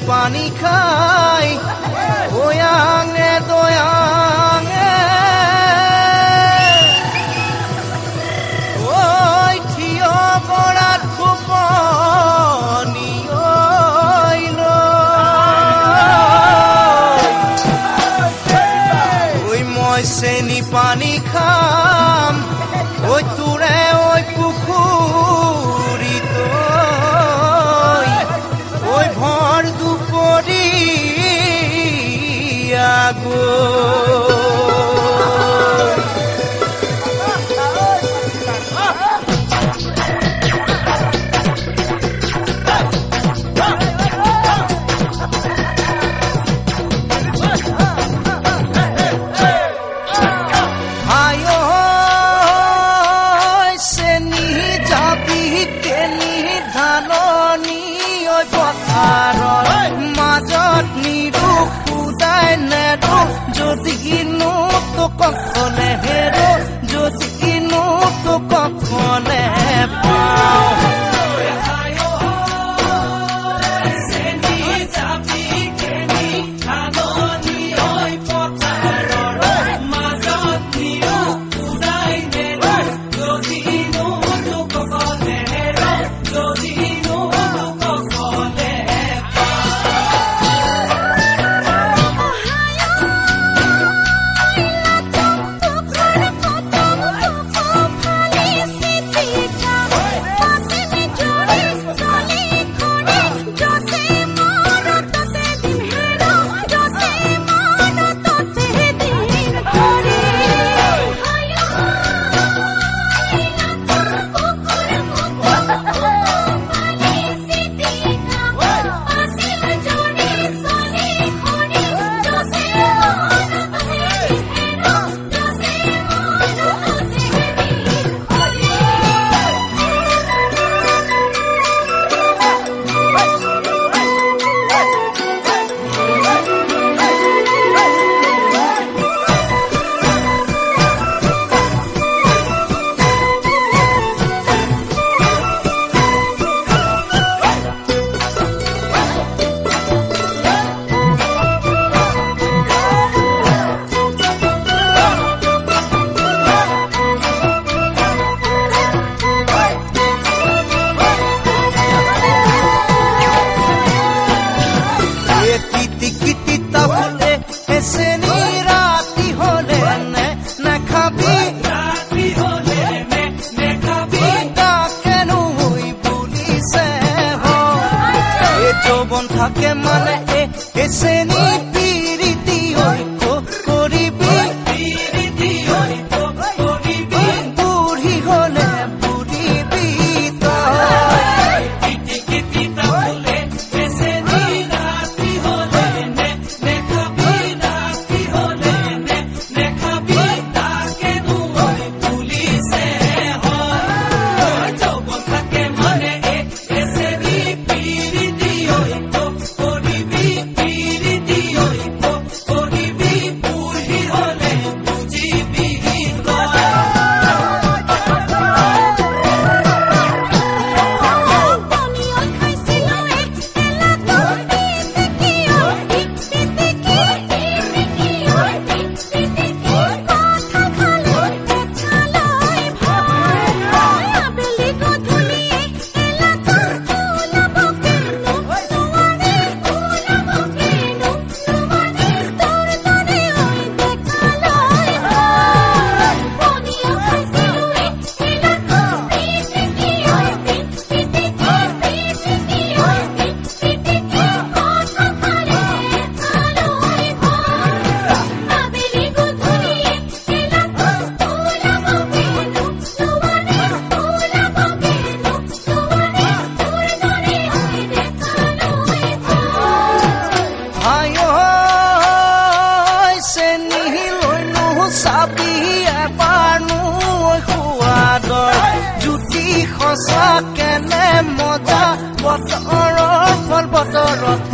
पानी खाई ओयांग ने दोया নেৰো যদিনো তোক কখনে হেৰো যদিনো তোক কখনে যৌবন থাকে মানে এ এসেনি বছৰত বছৰত